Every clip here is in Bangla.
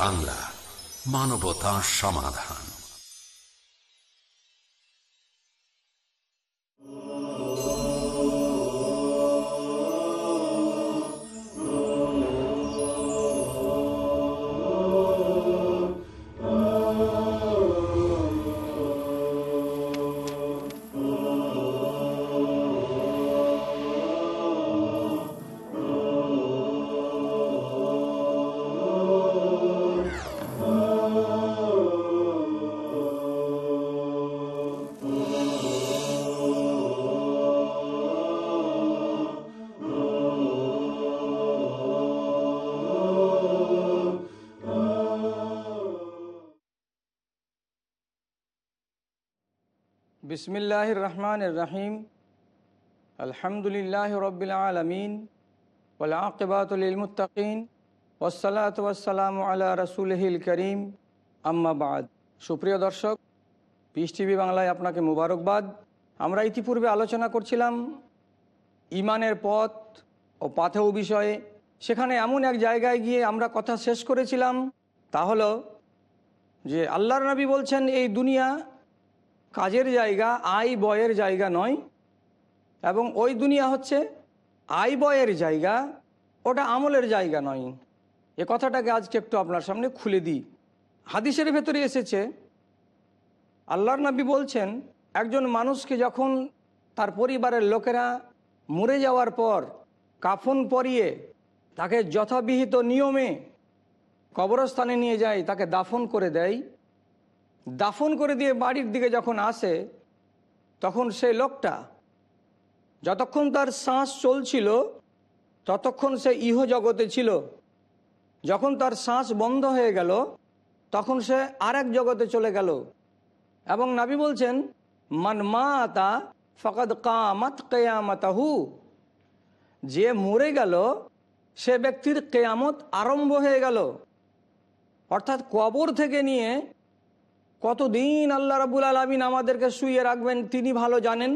বাংলা মানবতা সমাধান। বিসমিল্লাহির রহমানির রহিম আলহামদুলিল্লাহ রবিল আলমিন ওলাকিবাতুল মুতাকিন ওসালাত ওয়াসালাম আলা রসুলহিল করিম। আম্মাবাদ সুপ্রিয় দর্শক পিস টিভি বাংলায় আপনাকে মুবারকবাদ। আমরা ইতিপূর্বে আলোচনা করছিলাম ইমানের পথ ও পাথেও বিষয়ে। সেখানে এমন এক জায়গায় গিয়ে আমরা কথা শেষ করেছিলাম। তা হলো যে আল্লাহর নবী বলছেন, এই দুনিয়া কাজের জায়গা আয় বয়ের জায়গা নয় এবং ওই দুনিয়া হচ্ছে আয় বয়ের জায়গা, ওটা আমলের জায়গা নয়। এ কথাটাকে আজকে একটু আপনার সামনে খুলে দিই। হাদিসের ভেতরে এসেছে, আল্লাহর নবী বলছেন, একজন মানুষকে যখন তার পরিবারের লোকেরা মরে যাওয়ার পর কাফন পরিয়ে তাকে যথাবিহিত নিয়মে কবরস্থানে নিয়ে যায়, তাকে দাফন করে দেয় দাফন করে দিয়ে বাড়ির দিকে যখন আসে, তখন সে লোকটা যতক্ষণ তার শ্বাস চলছিল, ততক্ষণ সে ইহ জগতে ছিল। যখন তার শ্বাস বন্ধ হয়ে গেল, তখন সে আরেক জগতে চলে গেল। এবং নাবি বলছেন, মান মা আতা ফকদ কামাত কেয়ামাতাহু। যে মরে গেল, সে ব্যক্তির কেয়ামত আরম্ভ হয়ে গেল। অর্থাৎ কবর থেকে নিয়ে কতদিন আল্লাহ রাবুল আলমিন আমাদেরকে শুয়ে রাখবেন তিনি ভালো জানেন?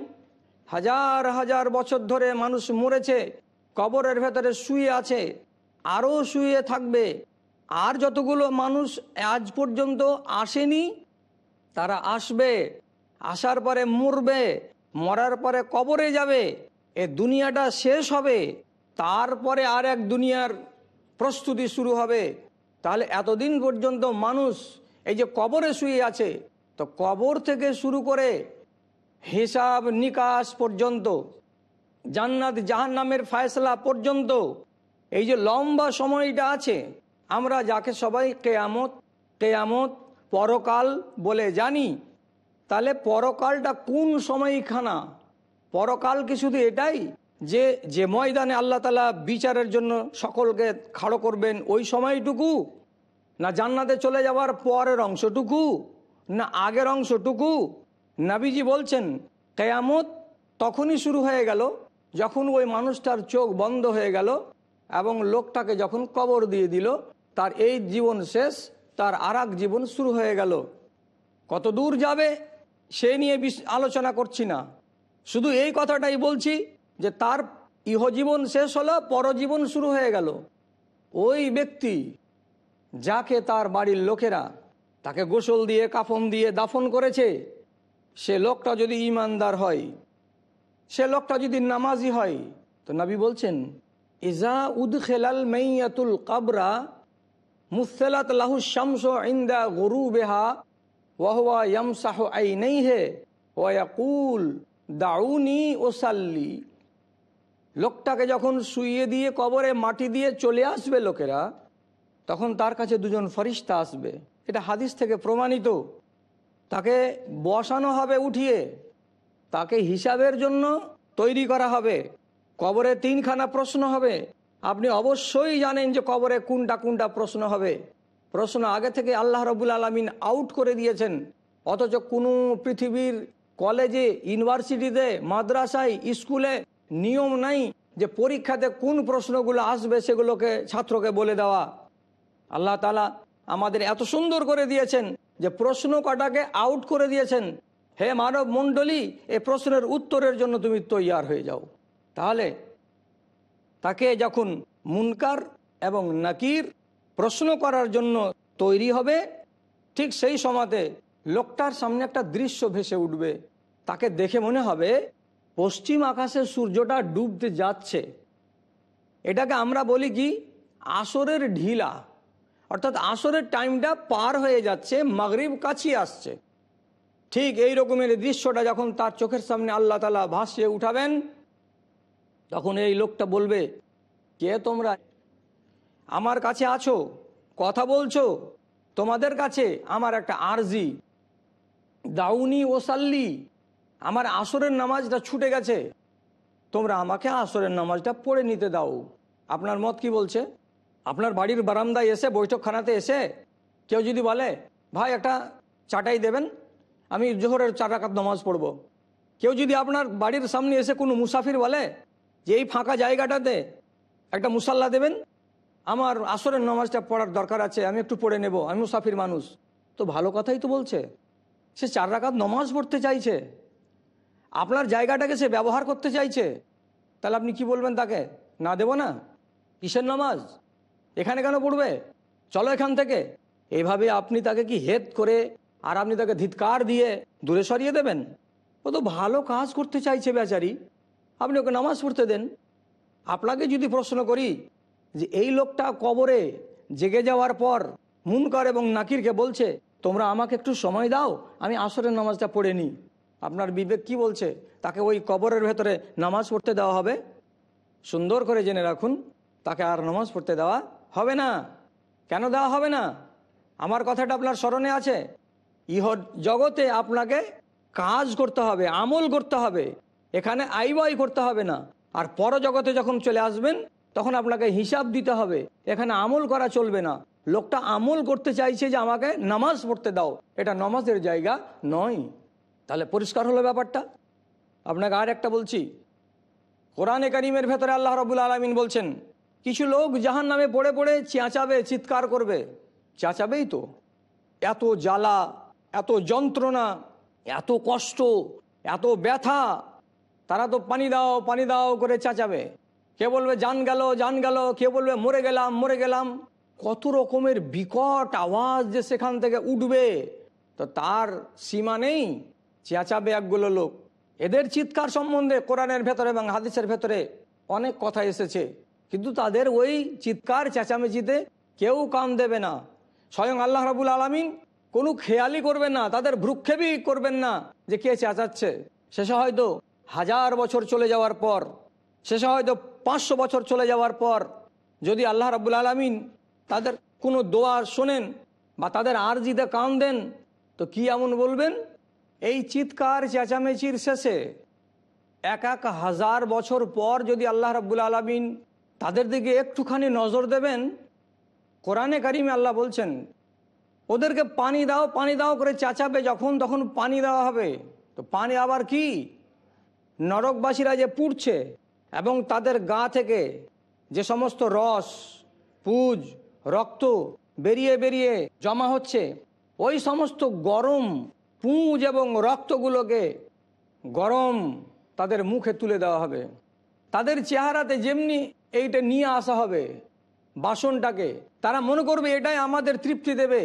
হাজার হাজার বছর ধরে মানুষ মরেছে, কবরের ভেতরে শুয়ে আছে আরও শুয়ে থাকবে। আর যতগুলো মানুষ আজ পর্যন্ত আসেনি, তারা আসবে, আসার পরে মরবে, মরার পরে কবরে যাবে, এ দুনিয়াটা শেষ হবে, তারপরে আর এক দুনিয়ার প্রস্তুতি শুরু হবে। তাহলে এতদিন পর্যন্ত মানুষ এই যে কবরে শুয়ে আছে, তো কবর থেকে শুরু করে হিসাব নিকাশ পর্যন্ত, জান্নাত জাহান নামের ফায়সলা পর্যন্ত, এই যে লম্বা সময়টা আছে, আমরা যাকে সবাই কেয়ামত কেয়ামত পরকাল বলে জানি, তাহলে পরকালটা কোন সময়খানা? পরকাল কি শুধু এটাই? যে যে ময়দানে আল্লাহ তালা বিচারের জন্য সকলকে খাড়ো করবেন, ওই সময়টুকু না জান্নাতে চলে যাওয়ার পরের অংশটুকু, না আগের অংশটুকু। নাবিজি বলছেন, কেয়ামত তখনই শুরু হয়ে গেল যখন ওই মানুষটার চোখ বন্ধ হয়ে গেল এবং লোকটাকে যখন কবর দিয়ে দিল, তার এই জীবন শেষ, তার আর জীবন শুরু হয়ে গেল। কত দূর যাবে সে নিয়ে আলোচনা করছি না। শুধু এই কথাটাই বলছি যে তার ইহজীবন শেষ হলো, পরজীবন শুরু হয়ে গেল। ওই ব্যক্তি যাকে তার বাড়ির লোকেরা তাকে গোসল দিয়ে, কাফন দিয়ে দাফন করেছে, সে লোকটা যদি ইমানদার হয়, সে লোকটা যদি নামাজি হয়, তো নবী বলছেন, ইজা উদ খেলাল মেয়াতুল কাবরা মুসেলাত লাহু শামস ইন্দা গরু বেহা ইয়ামসাহ আই নেই হে ওয়াকুল দাউনি ওসাল্লি। লোকটাকে যখন শুইয়ে দিয়ে কবরে মাটি দিয়ে চলে আসবে লোকেরা তখন তার কাছে দুজন ফরিস্তা আসবে। এটা হাদিস থেকে প্রমাণিত। তাকে বসানো হবে উঠিয়ে, তাকে হিসাবের জন্য তৈরি করা হবে। কবরে তিনখানা প্রশ্ন হবে। আপনি অবশ্যই জানেন যে কবরে কোনটা কোনটা প্রশ্ন হবে। প্রশ্ন আগে থেকে আল্লাহ রবুল আলমিন আউট করে দিয়েছেন। অথচ কোনো পৃথিবীর কলেজে ইউনিভার্সিটিতে মাদ্রাসায় স্কুলে নিয়ম নাই যে পরীক্ষাতে কোন প্রশ্নগুলো আসবে সেগুলোকে ছাত্রকে বলে দেওয়া। আল্লাহ তালা আমাদের এত সুন্দর করে দিয়েছেন যে প্রশ্ন কটাকে আউট করে দিয়েছেন। হে মানব মণ্ডলী, এ প্রশ্নের উত্তরের জন্য তুমি তৈয়ার হয়ে যাও। তাহলে তাকে যখন মুনকার এবং নাকির প্রশ্ন করার জন্য তৈরি হবে, ঠিক সেই সময়তে লোকটার সামনে একটা দৃশ্য ভেসে উঠবে। তাকে দেখে মনে হবে, পশ্চিম আকাশে সূর্যটা ডুবতে যাচ্ছে। এটাকে আমরা বলি কি? আসরের ঢিলা। অর্থাৎ আসরের টাইমটা পার হয়ে যাচ্ছে, মাগরিব কাছিয়ে আসছে। ঠিক এই রকমের দৃশ্যটা যখন তার চোখের সামনে আল্লাহ তালা ভাসিয়ে উঠাবেন, তখন এই লোকটা বলবে, কে তোমরা? আমার কাছে আছো, কথা বলছো? তোমাদের কাছে আমার একটা আরজি। দাউনি ওসাল্লি, আমার আসরের নামাজটা ছুটে গেছে। তোমরা আমাকে আসরের নামাজটা পড়ে নিতে দাও। আপনার মত কি বলছে? আপনার বাড়ির বারান্দায় এসে, বৈঠকখানাতে এসে কেউ যদি বলে, ভাই, একটা চাটাই দেবেন, আমি জোহরের চার রাকাত নামাজ পড়ব। কেউ যদি আপনার বাড়ির সামনে এসে কোনো মুসাফির বলে, যে এই ফাঁকা জায়গাটাতে একটা মুসাল্লা দেবেন, আমার আসরের নামাজটা পড়ার দরকার আছে, আমি একটু পড়ে নেব, আমি মুসাফির মানুষ। তো ভালো কথাই তো বলছে। সে চার রাকাত নমাজ পড়তে চাইছে। আপনার জায়গাটাকে সে ব্যবহার করতে চাইছে। তাহলে আপনি কি বলবেন তাকে? না দেব না, কিসের নামাজ? এখানে কেন পড়বে? চলো এখান থেকে। এইভাবে আপনি তাকে কি হেদ করে আর আপনি তাকে ধিৎকার দিয়ে দূরে সরিয়ে দেবেন? ও তো ভালো কাজ করতে চাইছে বেচারি। আপনি ওকে নামাজ পড়তে দেন। আপনাকে যদি প্রশ্ন করি যে এই লোকটা কবরে জেগে যাওয়ার পর মুনকার এবং নাকিরকে বলছে, তোমরা আমাকে একটু সময় দাও, আমি আসরের নামাজটা পড়ে নিই। আপনার বিবেক কি বলছে? তাকে ওই কবরের ভেতরে নামাজ পড়তে দেওয়া হবে? সুন্দর করে জেনে রাখুন, তাকে আর নামাজ পড়তে দেওয়া হবে না। কেন দেওয়া হবে না? আমার কথাটা আপনার স্মরণে আছে? ইহ জগতে আপনাকে কাজ করতে হবে, আমল করতে হবে। এখানে আইবাই করতে হবে না। আর পরজগতে যখন চলে আসবেন, তখন আপনাকে হিসাব দিতে হবে। এখানে আমল করা চলবে না। লোকটা আমল করতে চাইছে যে আমাকে নামাজ পড়তে দাও। এটা নামাজের জায়গা নয়। তাহলে পরিষ্কার হলো ব্যাপারটা? আপনাকে আর একটা বলছি। কোরআনে কারিমের ভেতরে আল্লাহ রবুল আলমিন বলছেন কিছু লোক জাহান নামে পড়ে পড়ে চেঁচাবে, চিৎকার করবে। চেঁচাবেই তো। এত জ্বালা, এত যন্ত্রণা, এত কষ্ট, এত ব্যথা। তারা তো পানি দাও পানি দাও করে চেঁচাবে। কে বলবে, জান গেল জান গেল। কে বলবে, মরে গেলাম মরে গেলাম। কত রকমের বিকট আওয়াজ যে সেখান থেকে উঠবে। তো তার সীমা নেই। চেঁচাবে একগুলো লোক। এদের চিৎকার সম্বন্ধে কোরআনের ভেতরে এবং হাদিসের ভেতরে অনেক কথা এসেছে। কিন্তু তাদের ওই চিৎকার চেঁচামেচিতে কেউ কান দেবে না। স্বয়ং আল্লাহ রাবুল আলমিন কোনো খেয়ালই করবেন না, তাদের ভ্রুক্ষেপই করবেন না যে কে চেঁচাচ্ছে। শেষে হয়তো হাজার বছর চলে যাওয়ার পর, শেষে হয়তো পাঁচশো বছর চলে যাওয়ার পর যদি আল্লাহ রাবুল আলমিন তাদের কোনো দোয়া শোনেন বা তাদের আরজিতে কান দেন, তো কি এমন বলবেন? এই চিৎকার চেঁচামেচির শেষে এক এক হাজার বছর পর যদি আল্লাহ রাবুল আলমিন তাদের দিকে একটুখানি নজর দেবেন। কোরআনে কারিমে আল্লাহ বলছেন, ওদেরকে পানি দাও পানি দাও করে চেঁচাবে যখন তখন পানি দেওয়া হবে। তো পানি আবার কি? নরকবাসীরা যে পুড়ছে এবং তাদের গা থেকে যে সমস্ত রস, পুজ, রক্ত বেরিয়ে বেরিয়ে জমা হচ্ছে, ওই সমস্ত গরম পুঁজ এবং রক্তগুলোকে গরম তাদের মুখে তুলে দেওয়া হবে। তাদের চেহারাতে যেমনি এইটা নিয়ে আসা হবে বাসনটাকে। তারা মনে করবে এটাই আমাদের তৃপ্তি দেবে।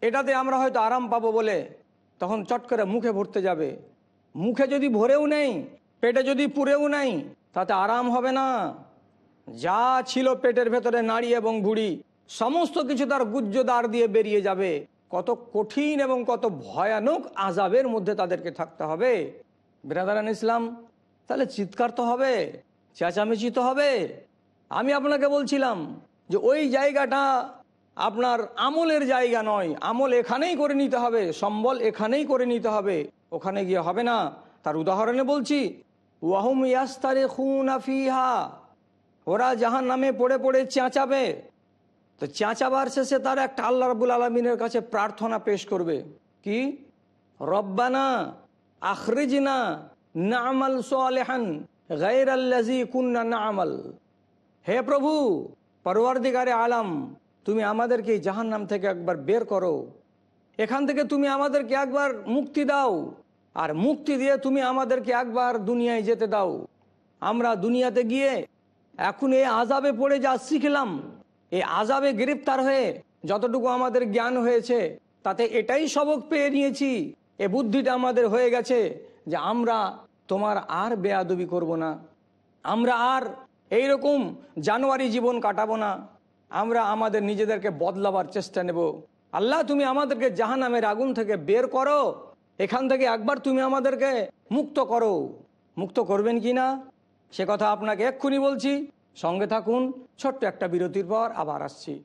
এটাতে আমরা হয়তো আরাম পাবো বলে। তখন চট করে মুখে ভরতে যাবে। মুখে যদি ভরেও নেই, পেটে যদি পুরেও নেই, তাতে আরাম হবে না। যা ছিল পেটের ভেতরে নাড়ি এবং বুড়ি সমস্ত কিছু তার গুজ্জ দ্বার দিয়ে বেরিয়ে যাবে। কত কঠিন এবং কত ভয়ানক আজাবের মধ্যে তাদেরকে থাকতে হবে। বিরাদারান ইসলাম, তাহলে চিৎকার তো হবে, চেঁচামেচি তো হবে। আমি আপনাকে বলছিলাম যে ওই জায়গাটা আপনার আমলের জায়গা নয়। আমল এখানেই করে নিতে হবে, সম্বল এখানেই করে নিতে হবে। ওখানে গিয়ে হবে না। তার উদাহরণে বলছি, ওয়াহুম ইয়াস্তারে খুন আফিহা ওরা জাহান নামে পড়ে পড়ে চেঁচাবে। তো চেঁচাবার শেষে তার একটা আল্লাহ রাবুল আলমিনের কাছে প্রার্থনা পেশ করবে। কি? রব্বানা আখরিজিনা আখরিজনা নামাল সোয়ালেহান গাইর আল্লাজি কুন্না নামাল। হে প্রভু, পরওয়ারদিগারে আলাম, তুমি আমাদেরকে জাহান নাম থেকে একবার বের করো। এখান থেকে তুমি আমাদেরকে একবার মুক্তি দাও, আর মুক্তি দিয়ে তুমি আমাদেরকে একবার দুনিয়ায় যেতে দাও। আমরা দুনিয়াতে গিয়ে এখন এই আজাবে পড়ে যা শিখলাম এই আজাবে গ্রেপ্তার হয়ে যতটুকু আমাদের জ্ঞান হয়েছে, তাতে এটাই সবক পেয়ে নিয়েছি। এ বুদ্ধিটা আমাদের হয়ে গেছে যে আমরা তোমার আর বেয়াদবি করব না। আমরা আর এই রকম জানুয়ারি জীবন কাটাবো না। আমরা আমাদের নিজেদেরকে বদলাবার চেষ্টা নেব। আল্লাহ, তুমি আমাদেরকে জাহানামের আগুন থেকে বের করো। এখান থেকে একবার তুমি আমাদেরকে মুক্ত করো। মুক্ত করবেন কি না? সে কথা আপনাকে এক্ষুনি বলছি। সঙ্গে থাকুন, ছোট্ট একটা বিরতির পর আবার আসছি।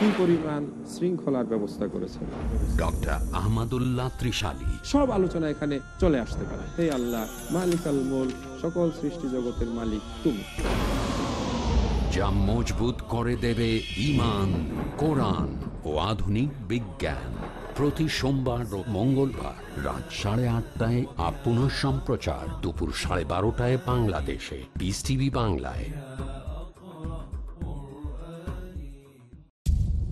কি পরিমাণ শৃঙ্খলার ব্যবস্থা করেছেন। ডক্টর আহমদুল্লাহ ত্রিশালী। সব আলোচনা এখানে চলে আসতে পারে। হে আল্লাহ মালিক আল মোল সকল সৃষ্টি জগতের মালিক তুমি। যা মজবুত করে দেবে ইমান কোরআন ও আধুনিক বিজ্ঞান। প্রতি সোমবার ও মঙ্গলবার রাত সাড়ে আটটায় আর পুনঃ সম্প্রচার। দুপুর সাড়ে বারোটায় বাংলাদেশে। পিস টিভি বাংলায়।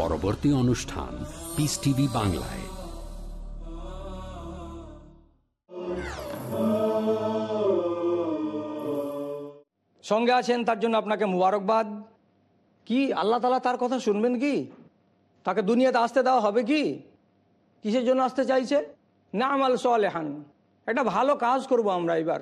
পরবর্তী অনুষ্ঠান পিস টিভি বাংলায়। সঙ্গে আছেন, তার জন্য আপনাকে মুবারকবাদ। কি, আল্লাহ তালা তার কথা শুনবেন কি? তাকে দুনিয়াতে আসতে দেওয়া হবে কি? কিসের জন্য আসতে চাইছে? না আমাল সোয়ালেহান একটা ভালো কাজ করব আমরা এবার।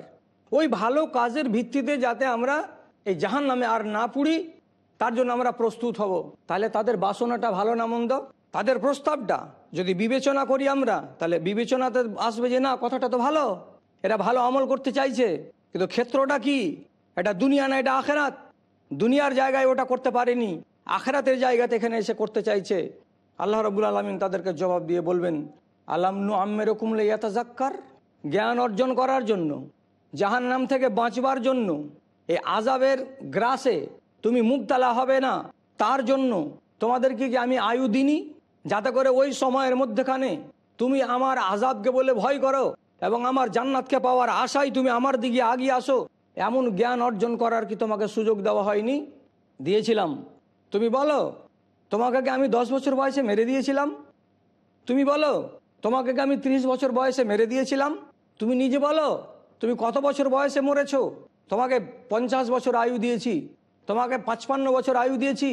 ওই ভালো কাজের ভিত্তিতে যাতে আমরা এই জাহান নামে আর না পুড়ি তার জন্য আমরা প্রস্তুত হব। তাহলে তাদের বাসনাটা ভালো না মন্দ? তাদের প্রস্তাবটা যদি বিবেচনা করি আমরা, তাহলে বিবেচনাতে আসবে যে না, কথাটা তো ভালো। এরা ভালো আমল করতে চাইছে। কিন্তু ক্ষেত্রটা কি? এটা দুনিয়া না এটা আখেরাত? দুনিয়ার জায়গায় ওটা করতে পারেনি। আখেরাতের জায়গাতে এখানে এসে করতে চাইছে। আল্লাহ রবুল আলমিন তাদেরকে জবাব দিয়ে বলবেন আলামনু আম্মের কুমলে ইয়াতাজাক্কার জ্ঞান অর্জন করার জন্য জাহান নাম থেকে বাঁচবার জন্য, এই আজাবের গ্রাসে তুমি মুক্তালা হবে না। তার জন্য তোমাদেরকে কি আমি আয়ু দিনি যাতে করে ওই সময়ের মধ্যেখানে তুমি আমার আজাবকে বলে ভয় করো এবং আমার জান্নাতকে পাওয়ার আশায় তুমি আমার দিকে আগিয়ে আসো। এমন জ্ঞান অর্জন করার কি তোমাকে সুযোগ দেওয়া হয়নি? দিয়েছিলাম। তুমি বলো, তোমাকে কি আমি দশ বছর বয়সে মেরে দিয়েছিলাম? তুমি বলো, তোমাকে কি আমি ত্রিশ বছর বয়সে মেরে দিয়েছিলাম? তুমি নিজে বলো, তুমি কত বছর বয়সে মরেছো? তোমাকে পঞ্চাশ বছর আয়ু দিয়েছি। তোমাকে পাঁচপান্ন বছর আয়ু দিয়েছি।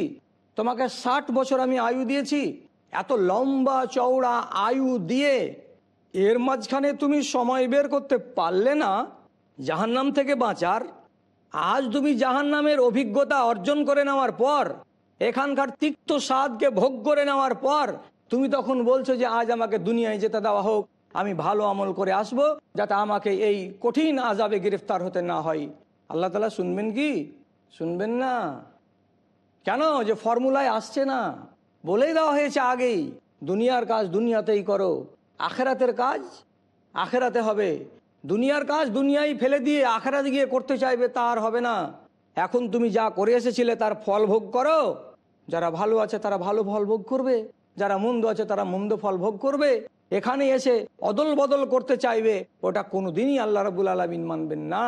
তোমাকে ষাট বছর আমি আয়ু দিয়েছি। এত লম্বা চওড়া আয়ু দিয়ে এর মাঝখানে তুমি সময় বের করতে পারলে না, জাহান্নাম থেকে বাঁচার। আজ তুমি জাহান্নামের অভিজ্ঞতা অর্জন করে নেওয়ার পর, এখানকার তিক্ত স্বাদকে ভোগ করে নেওয়ার পর, তুমি তখন বলছো যে আজ আমাকে দুনিয়ায় যেতে দেওয়া হোক, আমি ভালো আমল করে আসব, যাতে আমাকে এই কঠিন আজাবে গ্রেফতার হতে না হয়। আল্লাহ তালা শুনবেন কি? শুনবেন না? কেন যে ফর্মুলায় আসছে না? বলেই দেওয়া হয়েছে আগেই, দুনিয়ার কাজ দুনিয়াতেই করো। আখেরাতের কাজ আখেরাতে হবে। দুনিয়ার কাজ দুনিয়ায় ফেলে দিয়ে আখেরাতে গিয়ে করতে চাইবে তার হবে না। এখন তুমি যা করে এসেছিলে তার ফল ভোগ করো। যারা ভালো আছে তারা ভালো ফল ভোগ করবে। যারা মন্দ আছে তারা মন্দ ফল ভোগ করবে। এখানে এসে অদল বদল করতে চাইবে, ওটা কোনো দিনই আল্লাহ রবুল আলমিন মানবেন না।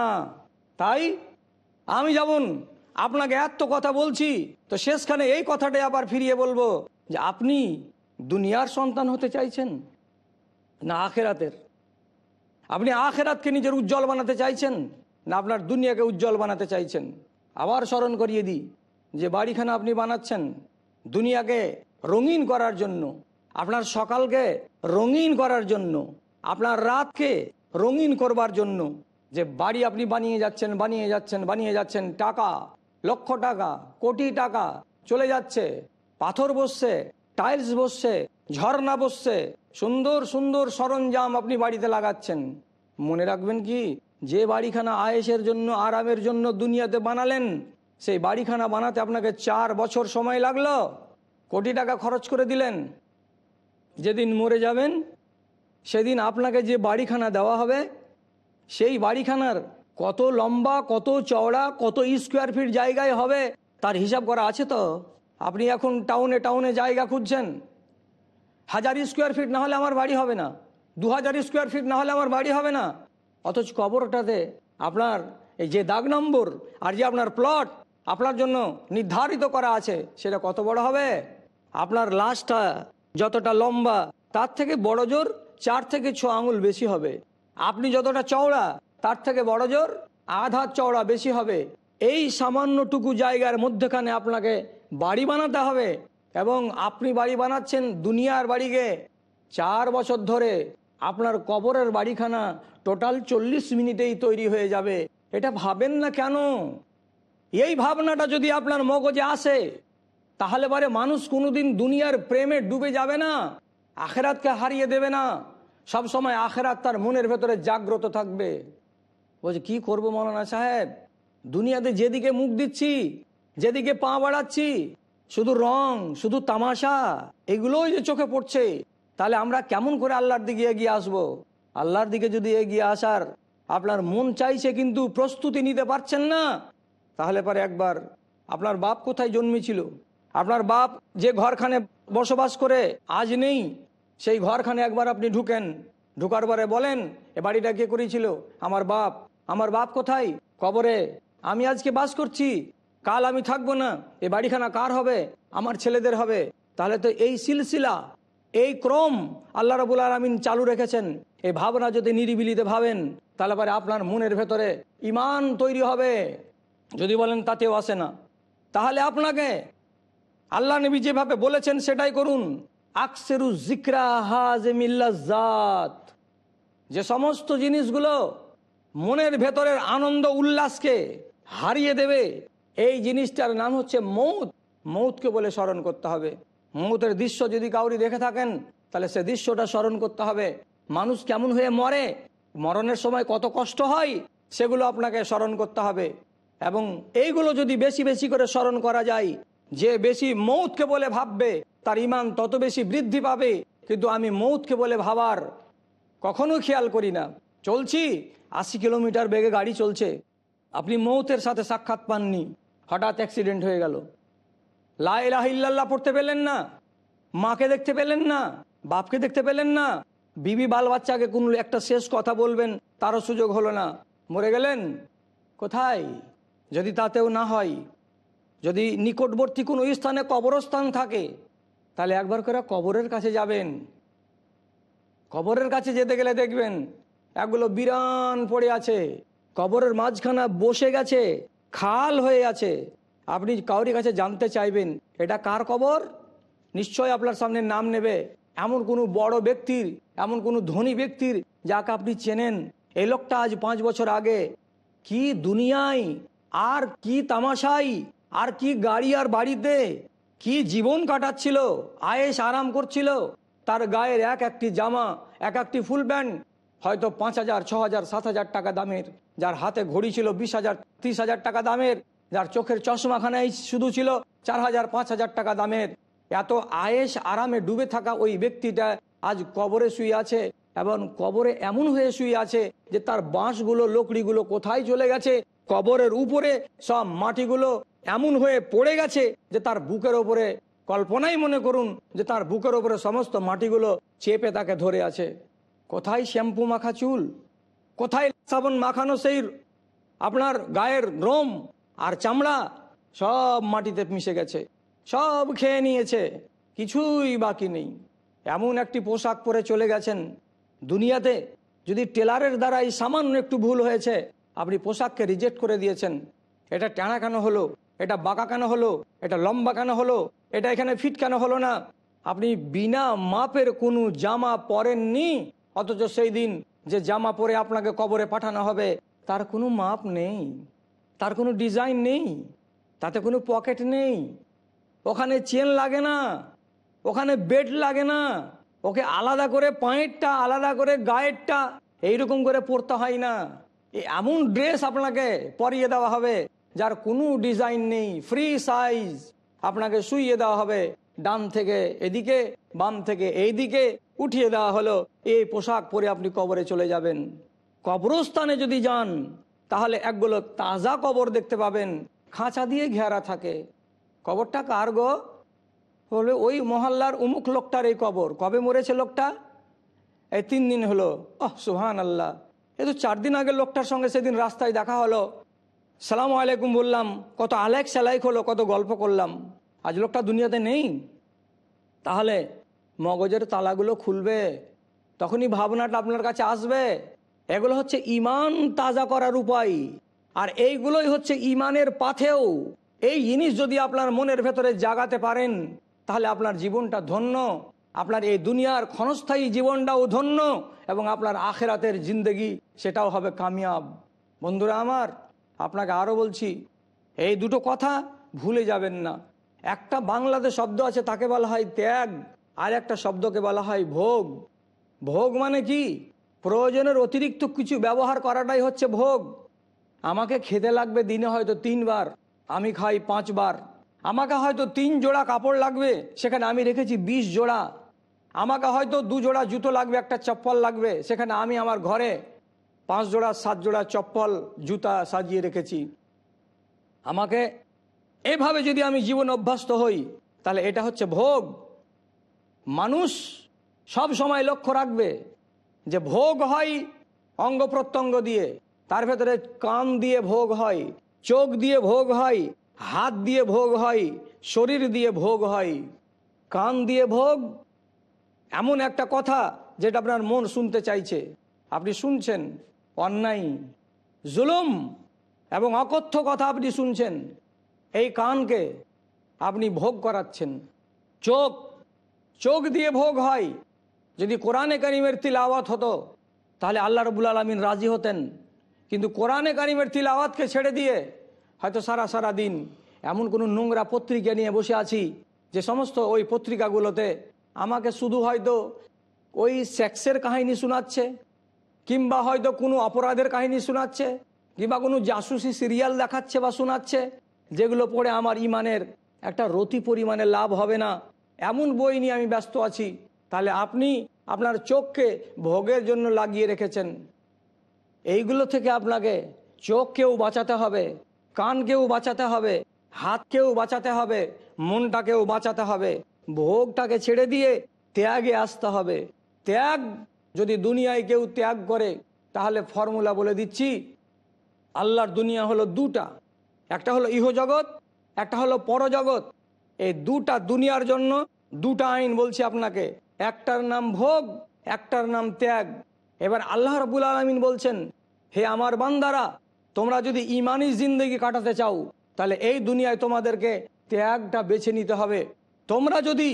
তাই আমি যেমন আপনাকে এত কথা বলছি, তো শেষখানে এই কথাটাই আবার ফিরিয়ে বলব যে আপনি দুনিয়ার সন্তান হতে চাইছেন না আখেরাতের? আপনি আখেরাতকে নিজের উজ্জ্বল বানাতে চাইছেন না আপনার দুনিয়াকে উজ্জ্বল বানাতে চাইছেন? আবার স্মরণ করিয়ে দিই যে বাড়িখানা আপনি বানাচ্ছেন দুনিয়াকে রঙিন করার জন্য, আপনার সকালকে রঙিন করার জন্য, আপনার রাতকে রঙিন করবার জন্য যে বাড়ি আপনি বানিয়ে যাচ্ছেন বানিয়ে যাচ্ছেন বানিয়ে যাচ্ছেন, টাকা, লক্ষ টাকা, কোটি টাকা চলে যাচ্ছে। পাথর বসছে, টাইলস বসছে, ঝর্ণা বসছে, সুন্দর সুন্দর সরঞ্জাম আপনি বাড়িতে লাগাচ্ছেন। মনে রাখবেন কি, যে বাড়িখানা আয়েসের জন্য, আরামের জন্য দুনিয়াতে বানালেন, সেই বাড়িখানা বানাতে আপনাকে চার বছর সময় লাগল। কোটি টাকা খরচ করে দিলেন। যেদিন মরে যাবেন, সেদিন আপনাকে যে বাড়িখানা দেওয়া হবে সেই বাড়িখানার কত লম্বা, কত চওড়া, কত স্কোয়ার ফিট জায়গায় হবে তার হিসাব করা আছে তো? আপনি এখন টাউনে টাউনে জায়গা খুঁজছেন। হাজার স্কোয়ার ফিট না হলে আমার বাড়ি হবে না। দু হাজার স্কোয়ার ফিট না হলে আমার বাড়ি হবে না। অথচ কবরটাতে আপনার এই যে দাগ নম্বর আর যে আপনার প্লট আপনার জন্য নির্ধারিত করা আছে, সেটা কত বড় হবে? আপনার লাশটা যতটা লম্বা, তার থেকে বড় জোর চার থেকে ছ আঙুল বেশি হবে। আপনি যতটা চওড়া, তার থেকে বড় জোর আধ চওড়া বেশি হবে। এই সামান্যটুকু জায়গার মধ্যেখানে আপনাকে বাড়ি বানাতে হবে এবং আপনি বাড়ি বানাচ্ছেন দুনিয়ার বাড়িকে। চার বছর ধরে আপনার কবরের বাড়িখানা টোটাল চল্লিশ মিনিটেই তৈরি হয়ে যাবে। এটা ভাবেন না কেন? এই ভাবনাটা যদি আপনার মগজে আসে, তাহলে পরে মানুষ কোনোদিন দুনিয়ার প্রেমে ডুবে যাবে না, আখেরাতকে হারিয়ে দেবে না। সব সময় আখেরাত তার মনের ভেতরে জাগ্রত থাকবে। বলছে, কি করব মৌলানা সাহেব? দুনিয়াতে যেদিকে মুখ দিচ্ছি, যেদিকে পা বাড়াচ্ছি, শুধু রং, শুধু তামাশা, এগুলোই যে চোখে পড়ছে, তাহলে আমরা কেমন করে আল্লাহর দিকে এগিয়ে আসব। আল্লাহর দিকে যদি এগিয়ে আসার আপনার মন চাইছে কিন্তু প্রস্তুতি নিতে পারছেন না, তাহলে পরে একবার আপনার বাপ কোথায় জন্মেছিল? আপনার বাপ যে ঘরখানে বসবাস করে, আজ নেই সেই ঘরখানে একবার আপনি ঢুকেন। ঢুকার পরে বলেন, এ বাড়িটা কে করেছিল? আমার বাপ। আমার বাপ কোথায়? কবরে। আমি আজকে বাস করছি। কাল আমি থাকব না। এ বাড়িখানা কার হবে? আমার ছেলেদের হবে। তাহলে তো এই সিলসিলা, এই ক্রম আল্লাহ রবুল আলমিন চালু রেখেছেন। এই ভাবনা যদি নিরিবিলিতে ভাবেন, তাহলে পরে আপনার মনের ভেতরে ইমান তৈরি হবে। যদি বলেন তাতেও আসে না। তাহলে আপনাকে আল্লাহ নবী যেভাবে বলেছেন সেটাই করুন। আকসেরু জিক্রা হাজমিল্লাজাত যে সমস্ত জিনিসগুলো মনের ভেতরের আনন্দ উল্লাসকে হারিয়ে দেবে, এই জিনিসটার নাম হচ্ছে মৌত। মৌতকে বলে স্মরণ করতে হবে। মৌতের দৃশ্য যদি কাউরি দেখে থাকেন, তাহলে সে দৃশ্যটা স্মরণ করতে হবে। মানুষ কেমন হয়ে মরে, মরণের সময় কত কষ্ট হয়, সেগুলো আপনাকে স্মরণ করতে হবে। এবং এইগুলো যদি বেশি বেশি করে স্মরণ করা যায় যে বেশি মৌতকে বলে ভাববে, তার ইমান তত বেশি বৃদ্ধি পাবে। কিন্তু আমি মৌতকে বলে ভাবার কখনো খেয়াল করি না। চলছি, আশি কিলোমিটার বেগে গাড়ি চলছে। আপনি মৌতের সাথে সাক্ষাৎ পাননি। হঠাৎ অ্যাক্সিডেন্ট হয়ে গেল। লাইলাহিল্লাহ পড়তে পেলেন না। মাকে দেখতে পেলেন না। বাপকে দেখতে পেলেন না। বিবি বাল বাচ্চাকে কোন একটা শেষ কথা বলবেন, তারও সুযোগ হলো না। মরে গেলেন? কোথায়? যদি তাতেও না হয় যদি নিকটবর্তী কোনো স্থানে কবরস্থান থাকে, তাহলে একবার করে কবরের কাছে যাবেন। কবরের কাছে যেতে গেলে দেখবেন এগুলো বিরান পড়ে আছে। কবরের মাঝখানা বসে গেছে, খাল হয়ে আছে। আপনি কাউরি কাছে জানতে চাইবেন, এটা কার কবর? নিশ্চয় আপনার সামনে নাম নেবে। এমন কোনো বড় ব্যক্তির, এমন কোনো ধনী ব্যক্তির যাকে আপনি চেনেন। এই লোকটা আজ পাঁচ বছর আগে, কি দুনিয়ায়, আর কি তামাশাই আর কি গাড়ি আর বাড়িতে? কি জীবন কাটাচ্ছিল? আয়েস আরাম করছিল? তার গায়ের এক একটি জামা, এক একটি ফুল প্যান্ট, হয়তো পাঁচ হাজার, ছ হাজার, সাত হাজার টাকা দামের, যার হাতে ঘড়ি ছিল বিশ হাজার, ত্রিশ হাজার টাকা দামের, যার চোখের চশমাখানাই শুধু ছিল চার হাজার, পাঁচ হাজার টাকা দামের। এত আয়েস আরামে ডুবে থাকা ওই ব্যক্তিটা আজ কবরে শুয়ে আছে এবং কবরে এমন হয়ে শুয়ে আছে যে তার বাঁশগুলো, লকড়িগুলো কোথায় চলে গেছে? কবরের উপরে সব মাটিগুলো এমন হয়ে পড়ে গেছে যে তার বুকের ওপরে কল্পনাই মনে করুন যে তার বুকের ওপরে সমস্ত মাটিগুলো চেপে তাকে ধরে আছে। কোথায় শ্যাম্পু মাখা চুল? কোথায় সাবন মাখানো সেই আপনার গায়ের রোম আর চামড়া সব মাটিতে মিশে গেছে, সব খেয়ে নিয়েছে, কিছুই বাকি নেই। এমন একটি পোশাক পরে চলে গেছেন। দুনিয়াতে যদি টেলারের দ্বারা এই সামান্য একটু ভুল হয়েছে, আপনি পোশাককে রিজেক্ট করে দিয়েছেন। এটা কেন হলো এটা বাঁকা কেন হলো? এটা লম্বা কেন হলো? এটা এখানে ফিট কেন হলো না? আপনি বিনা মাপের কোনো জামা পরেননি? অথচ সেই দিন যে জামা পরে আপনাকে কবরে পাঠানো হবে, তার কোনো মাপ নেই। তার কোনো ডিজাইন নেই। তাতে কোনো পকেট নেই। ওখানে চেন লাগে না। ওখানে বেড লাগে না। ওকে আলাদা করে পায়েরটা, আলাদা করে গায়েরটা, এইরকম করে পড়তে হয় না। এমন ড্রেস আপনাকে পরিয়ে দেওয়া হবে। যার কোনো ডিজাইন নেই, ফ্রি সাইজ, আপনাকে শুইয়ে দেওয়া হবে ডান থেকে এদিকে, বাম থেকে এইদিকে, উঠিয়ে দেওয়া হলো, এই পোশাক পরে আপনি কবরে চলে যাবেন। কবরস্থানে যদি যান, তাহলে একগুলো তাজা কবর দেখতে পাবেন, খাঁচা দিয়ে ঘেরা থাকে। কবরটা কার গো? বলে ওই মহল্লার উমুক লোকটার এই কবর। কবে মরেছে লোকটা? এই তিন দিন হলো। আহ সুহান আল্লাহ এ তো চার দিন আগে লোকটার সঙ্গে সেদিন রাস্তায় দেখা হলো। সালাম আলাইকুম বললাম, কত আলেক সালাইক হলো কত গল্প করলাম। আজ লোকটা দুনিয়াতে নেই। তাহলে মগজের তালাগুলো খুলবে, তখনই ভাবনাটা আপনার কাছে আসবে। এগুলো হচ্ছে ইমান তাজা করার উপায়, আর এইগুলোই হচ্ছে ইমানের পাথেও। এই জিনিস যদি আপনার মনের ভেতরে জাগাতে পারেন, তাহলে আপনার জীবনটা ধন্য, আপনার এই দুনিয়ার ক্ষণস্থায়ী জীবনটাও ধন্য, এবং আপনার আখেরাতের জিন্দগি সেটাও হবে কামিয়াব। বন্ধুরা আমার আপনাকে আরও বলছি, এই দুটো কথা ভুলে যাবেন না। একটা বাংলাতে শব্দ আছে, তাকে বলা হয় ত্যাগ, আর একটা শব্দকে বলা হয় ভোগ। ভোগ মানে কি? প্রয়োজনের অতিরিক্ত কিছু ব্যবহার করাটাই হচ্ছে ভোগ। আমাকে খেতে লাগবে দিনে হয়তো তিনবার, আমি খাই পাঁচবার। আমাকে হয়তো তিন জোড়া কাপড় লাগবে, সেখানে আমি রেখেছি বিশ জোড়া। আমাকে হয়তো দু জোড়া জুতো লাগবে, একটা চপ্পল লাগবে, সেখানে আমি আমার ঘরে পাঁচ জোড়া, সাত জোড়া চপ্পল, জুতা সাজিয়ে রেখেছি। আমাকে এভাবে যদি আমি জীবন অভ্যস্ত হই, তাহলে এটা হচ্ছে ভোগ। মানুষ সব সময় লক্ষ্য রাখবে যে ভোগ হয় অঙ্গ প্রত্যঙ্গ দিয়ে, তার ভেতরে কান দিয়ে ভোগ হয়, চোখ দিয়ে ভোগ হয়, হাত দিয়ে ভোগ হয়, শরীর দিয়ে ভোগ হয়। কান দিয়ে ভোগ এমন একটা কথা যেটা আপনার মন শুনতে চাইছে। আপনি শুনছেন? অন্যায়, জুলুম এবং অকথ্য কথা আপনি শুনছেন, এই কানকে আপনি ভোগ করাচ্ছেন। চোখ চোখ দিয়ে ভোগ হয়। যদি কোরআনে কারিমের তিলাওয়াত হতো, তাহলে আল্লাহ রবুল আলমিন রাজি হতেন। কিন্তু কোরআনে কারিমের তিলাওয়াতকে ছেড়ে দিয়ে হয়তো সারা সারা দিন এমন কোনো নোংরা পত্রিকা নিয়ে বসে আছি যে সমস্ত ওই পত্রিকাগুলোতে আমাকে শুধু হয়তো ওই সেক্সের কাহিনী শোনাচ্ছে কিংবা হয়তো কোনো অপরাধের কাহিনী শোনাচ্ছে, কিংবা কোনো জাসুসি সিরিয়াল দেখাচ্ছে বা শোনাচ্ছে, যেগুলো পড়ে আমার ইমানের একটা রতি পরিমাণে লাভ হবে না। এমন বই নিয়ে আমি ব্যস্ত আছি। তাহলে আপনি আপনার চোখকে ভোগের জন্য লাগিয়ে রেখেছেন। এইগুলো থেকে আপনাকে চোখকেও বাঁচাতে হবে, কানকেও বাঁচাতে হবে, হাতকেও বাঁচাতে হবে, মনটাকেও বাঁচাতে হবে। ভোগটাকে ছেড়ে দিয়ে ত্যাগে আসতে হবে। ত্যাগ যদি দুনিয়ায় কেউ ত্যাগ করে, তাহলে ফর্মুলা বলে দিচ্ছি, আল্লাহর দুনিয়া হলো দুটা। একটা হলো ইহজগৎ, একটা হলো পরজগৎ। এই দুটা দুনিয়ার জন্য দুটা আইন বলছি আপনাকে। একটার নাম ভোগ, একটার নাম ত্যাগ। এবার আল্লাহ রবুল আলমিন বলছেন, হে আমার বান্দারা, তোমরা যদি ইমানি জিন্দগি কাটাতে চাও, তাহলে এই দুনিয়ায় তোমাদেরকে ত্যাগটা বেছে নিতে হবে। তোমরা যদি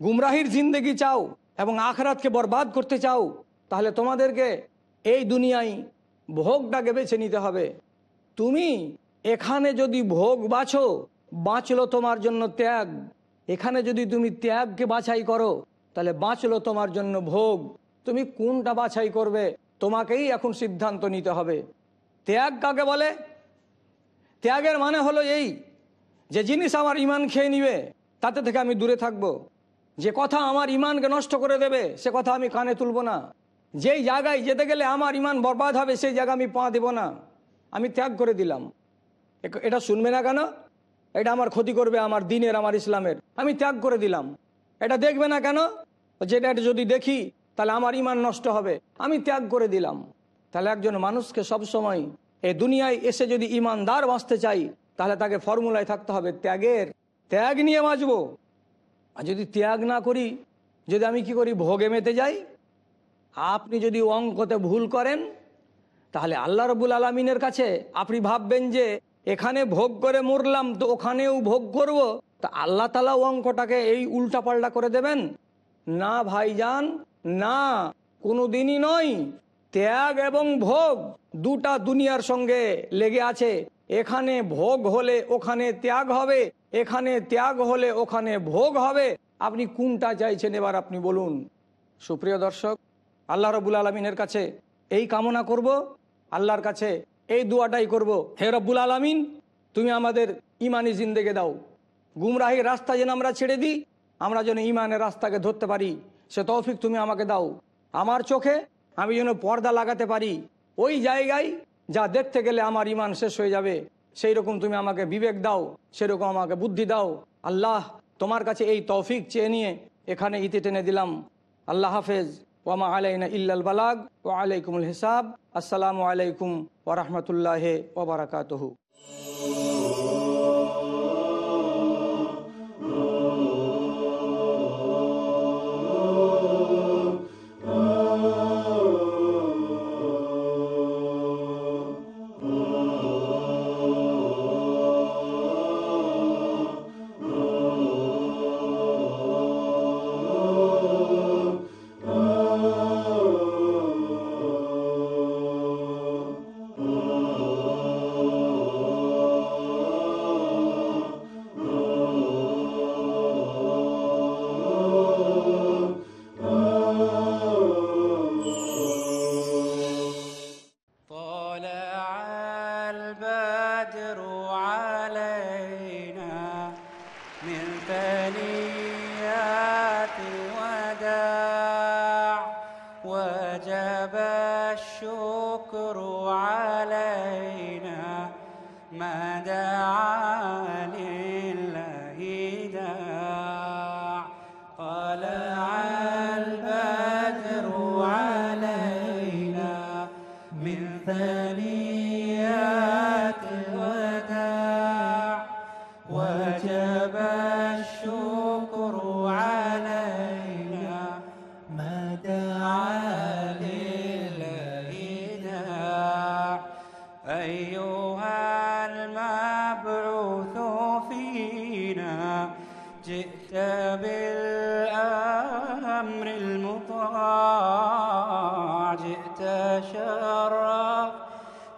গুমরাহির জিন্দগি চাও এবং আখরাতকে বরবাদ করতে চাও, তাহলে তোমাদেরকে এই দুনিয়ায় ভোগটাকে বেছে নিতে হবে। তুমি এখানে যদি ভোগ বাছো, বাঁচলো তোমার জন্য ত্যাগ। এখানে যদি তুমি ত্যাগকে বাছাই করো, তাহলে বাঁচলো তোমার জন্য ভোগ। তুমি কোনটা বাছাই করবে, তোমাকেই এখন সিদ্ধান্ত নিতে হবে। ত্যাগ কাকে বলে? ত্যাগের মানে হলো এই, যে জিনিস আমার ইমান খেয়ে নিবে, তাতে থেকে আমি দূরে থাকব। যে কথা আমার ইমানকে নষ্ট করে দেবে, সে কথা আমি কানে তুলব না। যেই জায়গায় যেতে গেলে আমার ইমান বরবাদ হবে, সেই জায়গা আমি পা দেব না। আমি ত্যাগ করে দিলাম। এটা শুনবে না কেন? এটা আমার ক্ষতি করবে আমার দিনের, আমার ইসলামের। আমি ত্যাগ করে দিলাম। এটা দেখবে না কেন? যেটা এটা যদি দেখি, তাহলে আমার ইমান নষ্ট হবে। আমি ত্যাগ করে দিলাম। তাহলে একজন মানুষকে সব সময় এই দুনিয়ায় এসে যদি ইমানদার বাঁচতে চাই, তাহলে তাকে ফর্মুলায় থাকতে হবে ত্যাগের। ত্যাগ নিয়ে বাঁচবো। আর যদি ত্যাগ না করি, যদি আমি কি করি, ভোগে মেতে যাই? আপনি যদি অঙ্কতে ভুল করেন, তাহলে আল্লাহ রবুল আলমিনের কাছে আপনি ভাববেন যে, এখানে ভোগ করে মরলাম, তো ওখানেও ভোগ করব। তা আল্লাহ তালা অঙ্কটাকে এই উল্টাপাল্টা করে দেবেন। না ভাইজান, না কোনো দিনই নয়। ত্যাগ এবং ভোগ দুটা দুনিয়ার সঙ্গে লেগে আছে। এখানে ভোগ হলে ওখানে ত্যাগ হবে, এখানে ত্যাগ হলে ওখানে ভোগ হবে। আপনি কোনটা চাইছেন এবার আপনি বলুন। সুপ্রিয় দর্শক, আল্লাহ রবুল আলমিনের কাছে এই কামনা করব। আল্লাহর কাছে এই দোয়াটাই করব, হে রব্বুল আলমিন, তুমি আমাদের ইমানি জিন্দেগে দাও। গুমরাহির রাস্তা যেন আমরা ছেড়ে দিই, আমরা যেন ইমানের রাস্তাকে ধরতে পারি, সে তৌফিক তুমি আমাকে দাও। আমার চোখে আমি যেন পর্দা লাগাতে পারি। ওই জায়গায় যা দেখতে গেলে আমার ইমান শেষ হয়ে যাবে সেই রকম তুমি আমাকে বিবেক দাও, সেরকম আমাকে বুদ্ধি দাও। আল্লাহ, তোমার কাছে এই তৌফিক চেয়ে নিয়ে এখানে ইতি টেনে দিলাম। আল্লাহ হাফেজ। ওয়ামা আলাইনা ইল্লাল বালাগ ও আলাইকুমুল হিসাব। আসসালামু আলাইকুম ওরহমতুল্লাহ ওবরাকাতহু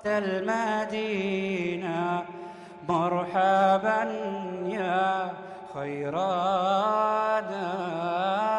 المدينة مرحبا يا خير داع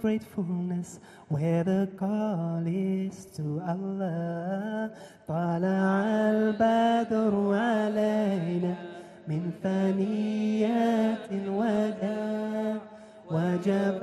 gratefulness where the call is to Allah. طلع البدر علينا من ثنيات الوداع وجب